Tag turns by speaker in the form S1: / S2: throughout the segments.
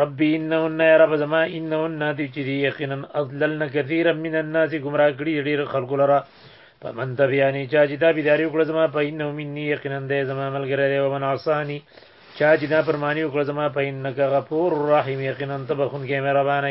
S1: رب انهن یا رب زما انهن دی چې دی یقینا اضللن کثیرا من الناس گمراه کړي ډیر خلکو لره فمن تبعانی چا چې دا بيداری وکړه زما په انه مني یقینا دی زما ملګری دی ومن عصانی چا چې دا پرمانی وکړه زما په انک غفور رحیم یقینا تبخون کې مهربانه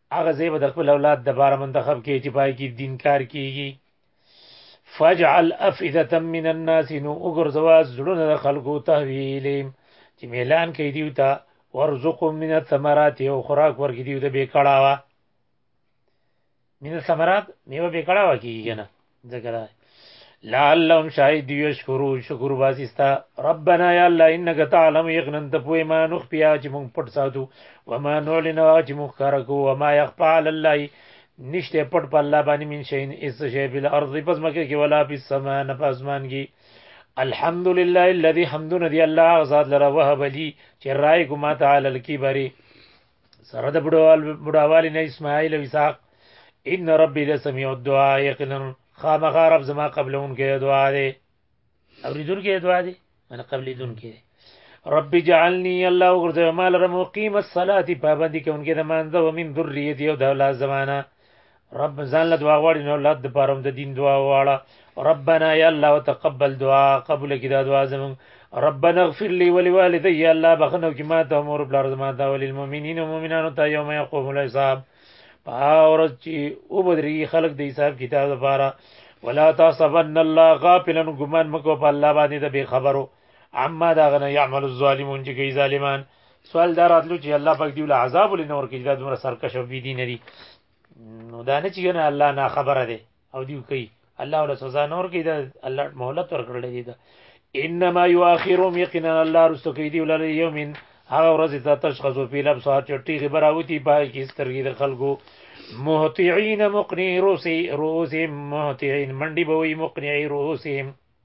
S1: هغه ځای به د خپل اولاد د بار منتخب کې چې پای کې دین کار کیږي فجعل افئده من الناس نو وګرځوا زړونه د خلکو تحویلهم چې ميلان کوي دیو ته ورزقهم من الثمرات او خوراک ورکړي دیو ته به کړهوا من الثمرات میوه به کړهوا کیږي نه ځکه دا لعلهم شاید یشکرو شکر باسیستا ربنا یا الله انک تعلم یقینا ته پوی ما نخ پیا چې مونږ پټ ساتو و ما نعلن وا چې مونږ کار کو و ما یخفى علی الله نشته پټ په الله باندې من شین اس شی په الارض پس مکه کې ولا په سما نه پاسمان کې الحمد لله الذي حمدنا دی الله غزاد لره وهب لي چې راي کو ما تعالی الكبري سره د بډاوالي نه اسماعیل او اسحاق ان ربي لسميع الدعاء یقینا خامخا رب زما قبلون کې دعا دی اوریدون کې دعا دی من قبل دون کې رب جعلني الله وغرزه مال رم مقيم الصلاه پابندي کوونکې د مانځه ومن ذريتي او د اولاد زمانہ رب ځان له دعا غواړي نو اولاد د پاره هم د دین دعا واړه ربنا یا الله وتقبل دعا قبول کړه دعا زمون ربنا اغفر لي ولوالدي یا الله بخنو کی ما ته مور بلار زما ته وللمؤمنین او مؤمنانو ته یوم یقوم الحساب پاورز چې او بدري خلق د حساب کتاب لپاره ولا تصبن الله غافلا غمان مکو په الله باندې د بے خبرو عما دا غنه يعمل الظالمون چې کوي ظالمان سوال داراتلو چې الله پاک دی ول عذاب ولې نور کې دا دومره سرکش او بي دین دي نو دا نه چې نه الله نه خبره ده او دیو کوي الله ولا سزا نور کوي دا الله مهلت ورکړل دي دا انما یؤخرهم یقینا الله رسو کوي دی ولر یومین هغه ورځ ته تشخص په لب سوار چټي خبراوتی پای کې سترګې د خلکو مهطعين مقنعي روسي روسي مهطعين منډي بوي مقنعي روسي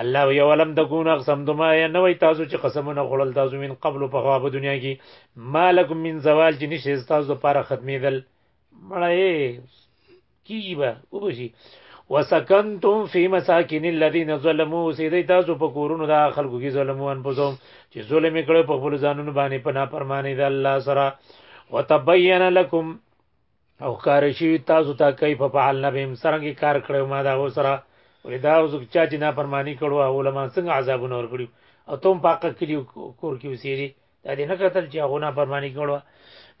S1: الله وی ولم تكون اقسم دما یا نه وای تاسو چې قسمونه خړل تاسو من قبل په خوا په دنیا کې مالکم من زوال چې نشه تاسو لپاره ختمېدل مړای کیږي به وبشي وسکنتم فی مساکن الذین ظلموا سیدی تاسو په کورونو دا خلکو کې ظلمو ان پزوم چې ظلم کړو په خپل ځانونو باندې پنا پرمانه د الله سره وتبین لکم او کار شي تاسو ته کیف فعل نه بهم سرنګي کار کړو ما دا وسره ودا اوس چا چې نه پرمانی کړو علماء څنګه عذابونه ور کړو او تم پاک کلی کور کې وسیری دا دې نه قتل چې هغه نه پرمانی کړو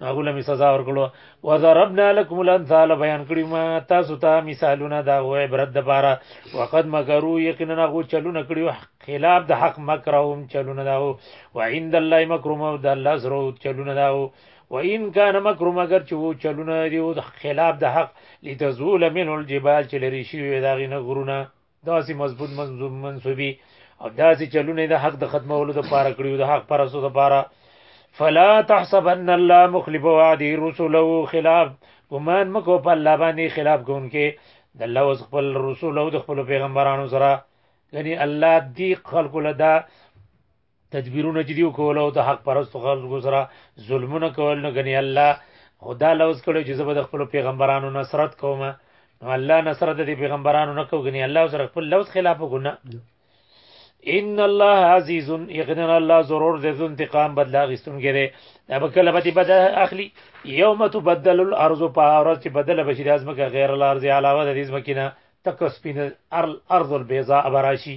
S1: هغه لمې سزا ور کړو وضربنا لكم الامثال بیان کړو ما تاسو ته مثالونه دا و عبرت د پاره وقد مکروا یقینا غو چلونه کړو خلاف د حق مکرهم چلونه دا و عند الله مکرهم او د الله سره چلونه دا و وان کان مکرهم اګر چې وو چلونه دی او خلاف د حق لتزول منه الجبال چې لري شي وي داغي نه غرونه داسې مضبوط منظوم منسوبي او داسې چلونه د حق د ختمولو د پاره کړیو د حق پرسو د پاره فلا تحسبن الله مخلف وعده رسله خلاف ګمان مکو په الله باندې خلاف کوونکې د الله اوس خپل رسول او د خپل پیغمبرانو سره یعنی الله دی خلق له دا تدبیرونه چې دیو کول او د حق پرستو خلکو سره ظلمونه کول نو غني الله خدا لوز کړو چې زه به د خپل پیغمبرانو نصرت کوم نو الله نصرت د پیغمبرانو نه کوي غني الله سره خپل لوز خلاف وګنه ان الله عزیز یقینا الله ضرور د انتقام بدلا غستون کړي دا به کله به بد اخلي یوم تبدل الارض په اورز چې بدل بشي د ازمکه غیر الارض علاوه د ازمکینه تک سپین ارض البیضاء براشي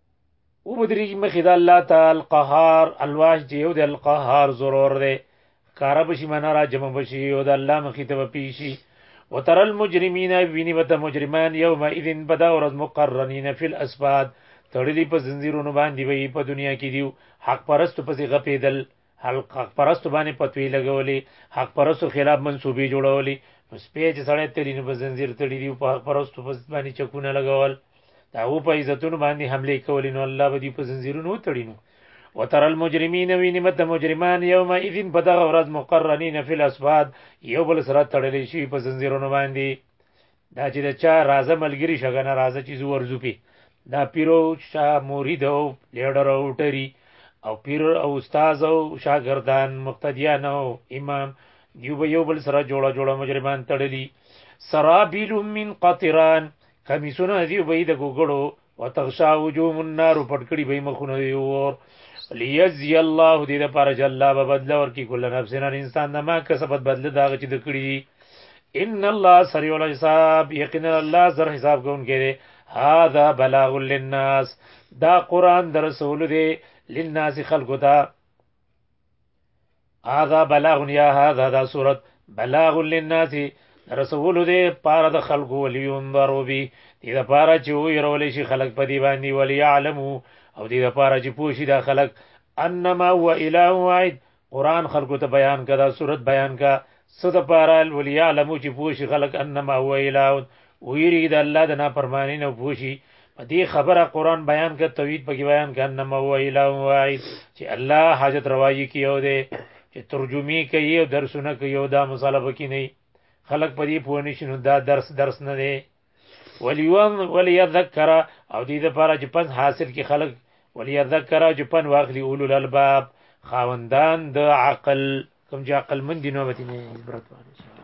S1: او مدریږي مخې د الله تعالی قهار الواح چې یو د القهار ضرور دی کار بشي معنا را جمع بشي او د الله مخې ته پیشي وتر المجرمین ویني وت مجرمان یوم اذن بدا ورځ مقرنین فی الاسفاد تړلی په زنجیرونو باندې وي په دنیا کې دیو حق پرست پسې غپیدل حلق حق پرستو باندې پتوی لګولي حق پرستو خلاف منسوبي جوړولي نو سپی چې سړی تلی نو په زنجیر تړي دی په حق پرستو په باندې چکونه لګول دا و په عزتونو باندې حمله کولې نو الله به دې په زنجیرونو تړي نو وتر المجرمین ویني مت مجرمان یوم اذن په دغه ورځ مقرنین فی الاسباد یو بل سره تړلې شي په زنجیرونو باندې دا چې د چا راځه ملګری شګنه راځه چې زو ورزو پی دا پیرو شا مرید او لیډر او ټری او پیر او استاد او شاګردان مقتدیان او امام دیو به یو بل سره جوړه جوړه مجرمان تړلی سرابیل من قطران کمیسونه دیو به د ګوګړو وتغشا وجوم النار پټ کړي به مخونه دی ور ليجزي الله دې لپاره چې الله به بدل ورکړي کله نفس نه انسان نه ما کسبت بدل دا چې د کړی دي ان الله سريع الحساب یقینا الله زر حساب کوونکی دی هاذا بلاغ للناس دا قران در رسول دی للناس خلقو ته هذا بلاغ یا هذا دا صورت بلاغ للناس رسول دې پاره د خلقو ولینظروا به دې د پاره چې ويرول شي خلق په دې باندې وليعلموا او دې د پاره چې پوښي دا خلق انما هو اله واحد قران خلقو ته بیان کړه صورت بیان کا څه د پاره ولیعلمو چې پوه شي خلک انما هو اله ویریږي د الله د نافرمانۍ نه پوه شي په دې خبره قرآن بیان کړ توحید پکې بیان کړ انما هو اله واحد چې الله حاجت روايي کوي او دی چې ترجمه کوي او درسونه کوي او دا مساله پکې نه خلک په دې پوه نشي نو دا درس درس نه دی ولیون ولیذکر او دې د پاره چې پن حاصل کی خلق ولیذکر چې پن واخلي اولو الالباب خاوندان د عقل کوم چې عقل مند نو به نه عبرت وانه